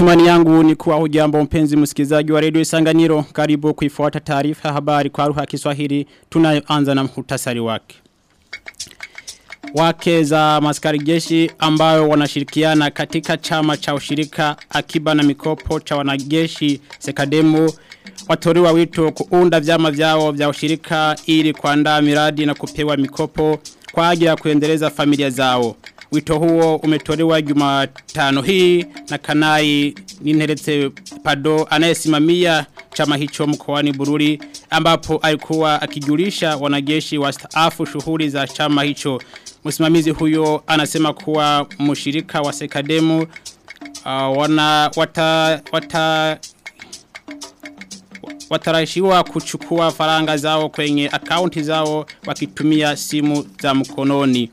Matumani yangu ni kuwa hujambo mpenzi msikilizaji wa redio Isanganiro karibu kuifuata taarifa ya habari kwa lugha ya Kiswahili tunayoanza na mhutasari wake. Wake za maskari jeshi ambayo wanashirikiana katika chama cha ushirika akiba na mikopo cha wanajeshi sekademu watoriwa wito kuunda vyama vyao vya ushirika ili kuandaa miradi na kupewa mikopo kwa ajili ya kuendeleza familia zao. Wito huo umetolewa Jumatano hii na Kanai Ninheretse Pado anayesimamia chama hicho mkoani Bururi ambapo alikuwa akijulisha wanajeshi wastaafu shughuli za chama hicho. Msimamizi huyo anasema kuwa mshirika wa Sekademu uh, wana wata wata watarashiwa kuchukua faranga zao kwenye akaunti zao wakitumia simu za mkononi.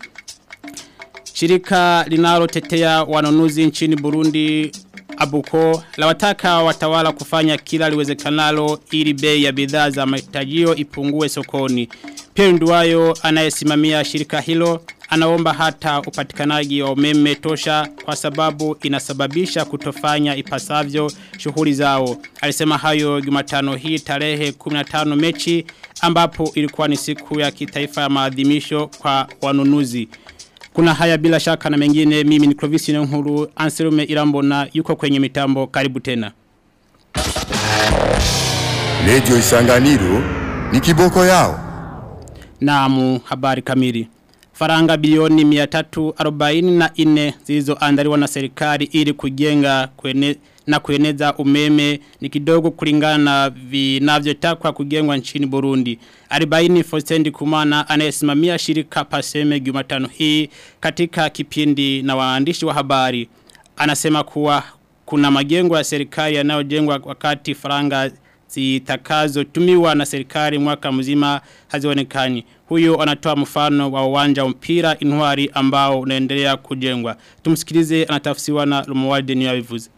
Shirika linalotetea wanunuzi nchini Burundi Abuko la wataka watawala kufanya kila liwezekanalo ili bei ya bidhaa za mahitajio ipungue sokoni. Pierre Nduwayo anayesimamia shirika hilo anaomba hata upatikanaji wa umeme tosha kwa sababu inasababisha kutofanya ipasavyo shughuli zao. Alisema hayo Jumatano hii tarehe 15 Mechi ambapo ilikuwa ni siku ya kitaifa ya maadhimisho kwa wanunuzi. Kuna haya bila shaka na mengine mimi ni Clovis Nkuru Anselume Irambona yuko kwenye mitambo karibu tena. Radio Isanganiro ni kiboko yao. Naamu habari kamili. Faranga bilioni miatatu arobaini na ine zizo andariwa na serikali ili kujenga kwene, na kueneza umeme ni kidogo kulingana na vinavyotakwa kujengwa nchini Burundi. Aribaini Fosendi Kumana anayesimamia shirika Paseme Jumatano hii katika kipindi na waandishi wa habari. Anasema kuwa kuna majengo ya serikali yanayojengwa wakati faranga zitakazo tumiwa na serikali mwaka mzima hazionekani. Huyo anatoa mfano wa uwanja wa mpira Intwari ambao unaendelea kujengwa. Tumsikilize anatafsiwa na Lumuwalde Niyabivuze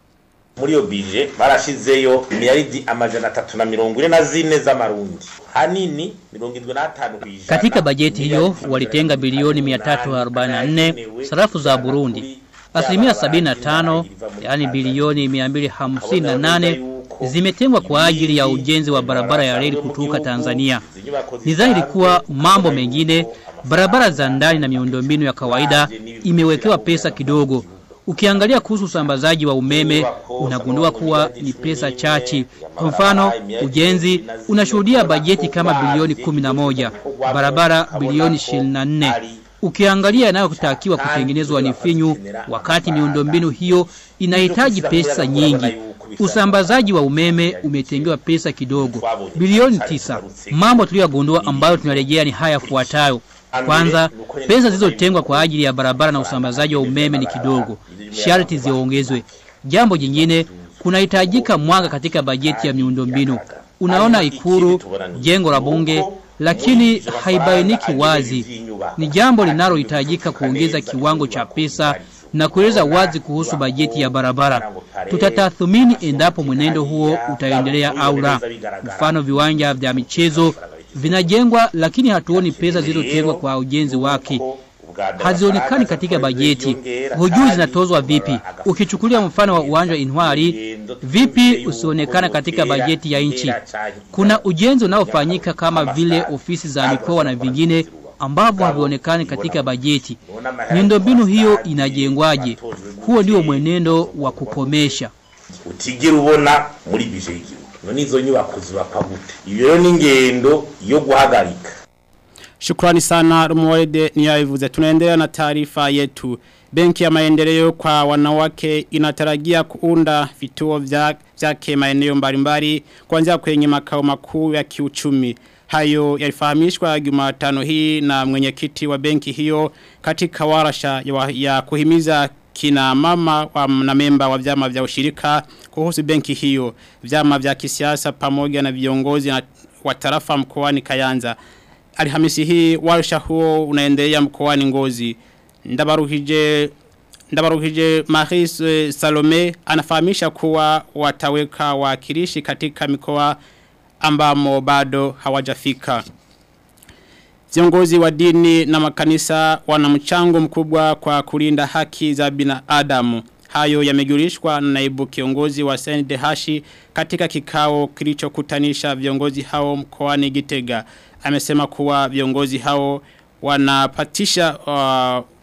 muri iyo bije barashizeyo miliyaridi amajana atatu na mirongo ine na zine z'amarundi. Hanini mirongo indwi n'atanu kw'ijana Katika bajeti hiyo walitenga bilioni 344 sarafu za Burundi. Asilimia 75 yani bilioni 258 zimetengwa kwa ajili ya ujenzi wa barabara ya reli kutoka Tanzania. Ni dhahiri kuwa mambo mengine, barabara za ndani na miundombinu ya kawaida imewekewa pesa kidogo. Ukiangalia kuhusu usambazaji wa umeme unagundua kuwa ni pesa chache. Kwa mfano, ujenzi unashuhudia bajeti kama bilioni 11, barabara bilioni 24. Ukiangalia yanayotakiwa kutengenezwa ni finyu wakati miundombinu hiyo inahitaji pesa nyingi. Usambazaji wa umeme umetengewa pesa kidogo, bilioni tisa. Mambo tuliyogundua ambayo tunarejea ni haya yafuatayo. Kwanza, pesa zilizotengwa kwa ajili ya barabara na usambazaji wa umeme ni kidogo. Sharti ziongezwe. Jambo jingine, kunahitajika mwanga katika bajeti ya miundombinu. Unaona Ikulu, jengo la bunge, lakini haibainiki wazi. Ni jambo linalohitajika kuongeza kiwango cha pesa na kueleza wazi kuhusu bajeti ya barabara. Tutatathmini endapo mwenendo huo utaendelea au la. Mfano viwanja vya michezo vinajengwa lakini hatuoni pesa zilizotengwa kwa ujenzi wake. Hazionekani katika bajeti. Hujui zinatozwa vipi. Ukichukulia mfano wa uwanja wa Intwari, vipi usionekana katika bajeti ya nchi? Kuna ujenzi unaofanyika kama vile ofisi za mikoa na vingine ambavyo havionekani katika bajeti. Miundombinu hiyo inajengwaje? Huo ndio mwenendo wa kukomesha. utigera ubona muri bije y'igihugu none izo nyubako zubakwa gute iyo rero ni ngendo yo guhagarika Shukrani sana Rumuwalde niyavuze. Tunaendelea na taarifa yetu. Benki ya maendeleo kwa wanawake inatarajia kuunda vituo vya vyake maeneo mbalimbali kuanzia kwenye makao makuu ya kiuchumi. Hayo yalifahamishwa Jumatano hii na mwenyekiti wa benki hiyo katika warasha ya, ya kuhimiza kina mama wa na memba wa vyama vya ushirika kuhusu benki hiyo. Vyama vya kisiasa pamoja na viongozi na wa tarafa mkoani Kayanza. Alhamisi hii warsha huo unaendelea mkoani Ngozi. Ndabaruhije Ndabaruhije Maris eh, Salome anafahamisha kuwa wataweka wakilishi katika mikoa ambamo bado hawajafika. Viongozi wa dini na makanisa wana mchango mkubwa kwa kulinda haki za binadamu. Hayo yamejulishwa na naibu kiongozi wa Saint Hashi katika kikao kilichokutanisha viongozi hao mkoani Gitega. Amesema kuwa viongozi hao wanapatisha uh,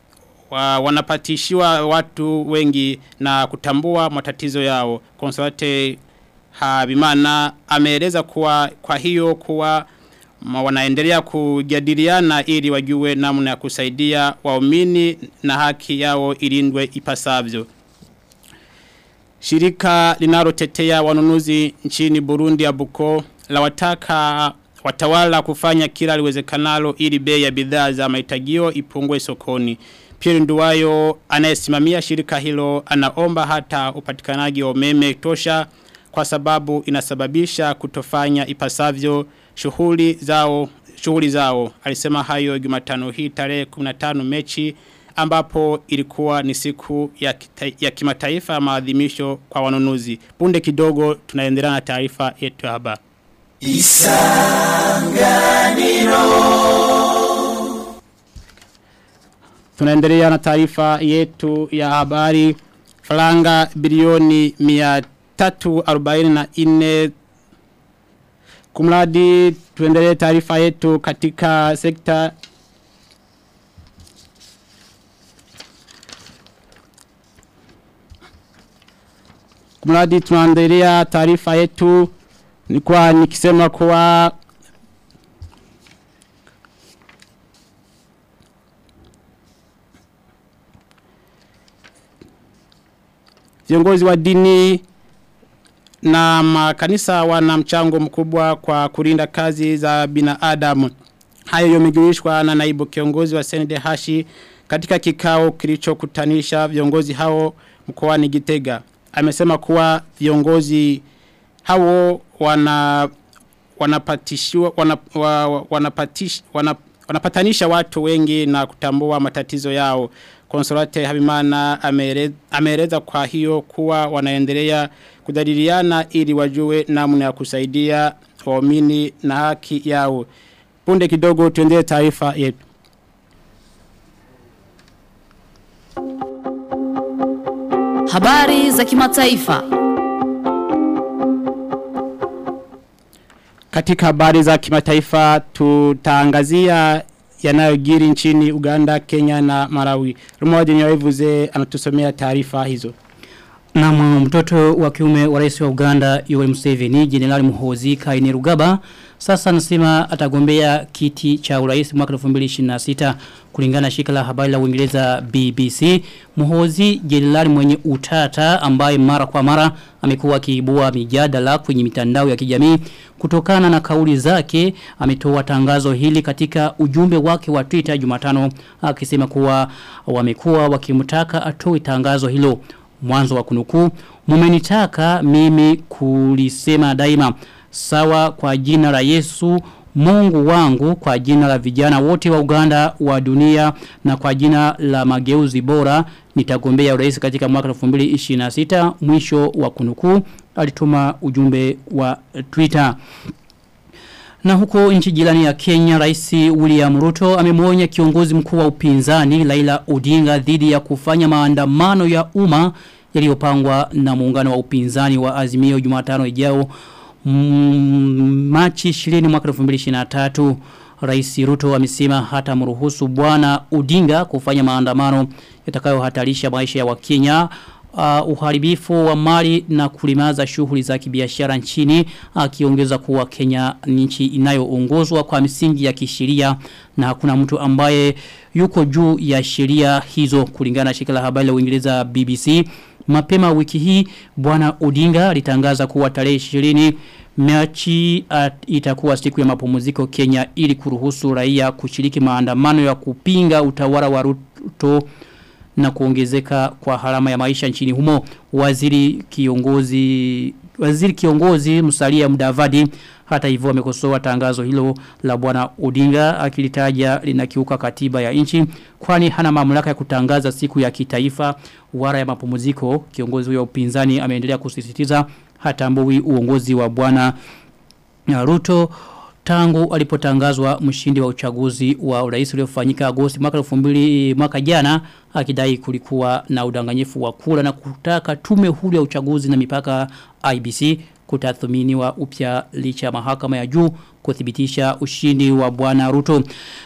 wa, wanapatishiwa watu wengi na kutambua matatizo yao. Konsolate Habimana ameeleza kuwa kwa hiyo kuwa wanaendelea kujadiliana ili wajue namna ya kusaidia waumini na haki yao ilindwe ipasavyo. Shirika linalotetea wanunuzi nchini Burundi ya Buko la wataka watawala kufanya kila liwezekanalo ili bei ya bidhaa za mahitajio ipungwe sokoni. Pierre Nduwayo anayesimamia shirika hilo anaomba hata upatikanaji wa umeme tosha kwa sababu inasababisha kutofanya ipasavyo shughuli zao shughuli zao. Alisema hayo Jumatano hii tarehe 15 Mechi ambapo ilikuwa ni siku ya, ya kimataifa ya maadhimisho kwa wanunuzi. Punde kidogo tunaendelea na taarifa yetu hapa habari Tunaendelea na taarifa yetu ya habari. Franga bilioni 344 Kumradi tuendelee taarifa yetu katika sekta. Kumradi tunaendelea taarifa yetu. Nilikuwa nikisema kuwa viongozi wa dini na makanisa wana mchango mkubwa kwa kulinda kazi za binadamu. Hayo yamejulishwa na naibu kiongozi wa Senede Hashi katika kikao kilichokutanisha viongozi hao mkoani Gitega. Amesema kuwa viongozi hao wana wanapatishwa wana, wana, wana, wanapatanisha watu wengi na kutambua matatizo yao. Konsolate Habimana ameeleza kwa hiyo kuwa wanaendelea kudadiliana ili wajue namna ya kusaidia waumini na haki yao. Punde kidogo tuendee taarifa yetu. Habari za kimataifa. Katika habari za kimataifa tutaangazia yanayojiri nchini Uganda, Kenya na Malawi. Rumoja niwaevuze anatusomea taarifa hizo. Na mtoto wa kiume wa rais wa Uganda Yoweri Museveni, Jenerali Muhozi Kainerugaba, sasa anasema atagombea kiti cha urais mwaka 2026 kulingana na shirika la habari la Uingereza BBC. Muhozi Jenerali mwenye utata ambaye mara kwa mara amekuwa akiibua mijadala kwenye mitandao ya kijamii kutokana na kauli zake ametoa tangazo hili katika ujumbe wake wa Twitter Jumatano akisema kuwa wamekuwa wakimtaka atoe tangazo hilo mwanzo wa kunukuu mumenitaka mimi kulisema daima sawa kwa jina la Yesu Mungu wangu kwa jina la vijana wote wa Uganda wa dunia na kwa jina la mageuzi bora nitagombea urais katika mwaka 2026 mwisho wa kunukuu alituma ujumbe wa Twitter. Na huko nchi jirani ya Kenya, Rais William Ruto amemwonya kiongozi mkuu wa upinzani Laila Odinga dhidi ya kufanya maandamano ya umma yaliyopangwa na muungano wa upinzani wa Azimio Jumatano ijao mm, Machi 20 mwaka 2023. Rais Ruto amesema hata mruhusu bwana Udinga kufanya maandamano yatakayohatarisha maisha ya Wakenya uh, uharibifu wa mali na kulimaza shughuli za kibiashara nchini akiongeza kuwa Kenya ni nchi inayoongozwa kwa misingi ya kisheria na hakuna mtu ambaye yuko juu ya sheria hizo kulingana na shirika la habari la Uingereza BBC mapema wiki hii bwana Odinga alitangaza kuwa tarehe 20 Machi itakuwa siku ya mapumziko Kenya ili kuruhusu raia kushiriki maandamano ya kupinga utawala wa Ruto na kuongezeka kwa harama ya maisha nchini humo. Waziri kiongozi waziri kiongozi Musalia Mudavadi hata hivyo amekosoa tangazo hilo la bwana Odinga akilitaja linakiuka katiba ya nchi kwani hana mamlaka ya kutangaza siku ya kitaifa wara ya mapumziko. Kiongozi huyo upinzani ameendelea kusisitiza hatambui uongozi wa bwana Ruto tangu alipotangazwa mshindi wa uchaguzi wa urais uliofanyika Agosti mwaka 2000 mwaka jana akidai kulikuwa na udanganyifu wa kura na kutaka tume huru ya uchaguzi na mipaka IBC kutathminiwa upya licha mahakama ya juu kuthibitisha ushindi wa bwana Ruto.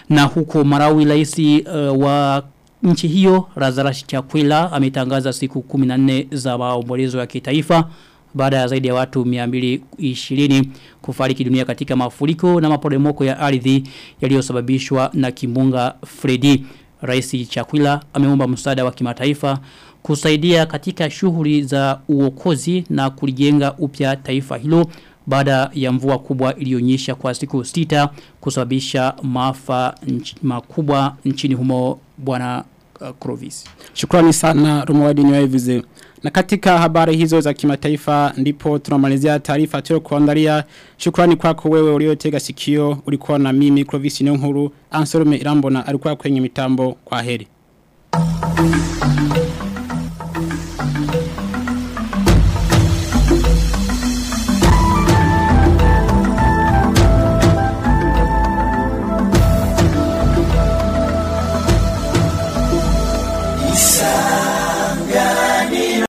Na huko Marawi rais uh, wa nchi hiyo Lazarus Chakwila ametangaza siku 14 za maombolezo ya kitaifa baada ya zaidi ya watu 220 kufariki dunia katika mafuriko na maporomoko ya ardhi yaliyosababishwa na kimbunga Freddy. Rais Chakwila ameomba msaada wa kimataifa kusaidia katika shughuli za uokozi na kulijenga upya taifa hilo baada ya mvua kubwa iliyonyesha kwa siku sita kusababisha maafa nch makubwa nchini humo bwana uh, Krovis. Shukrani sana Romwadi Nyoevize. Na katika habari hizo za kimataifa ndipo tunamalizia taarifa tuyo kuandalia. Shukrani kwako wewe uliotega sikio ulikuwa na mimi Clovis Nyonkuru Anselme Irambona alikuwa kwenye mitambo kwa heri.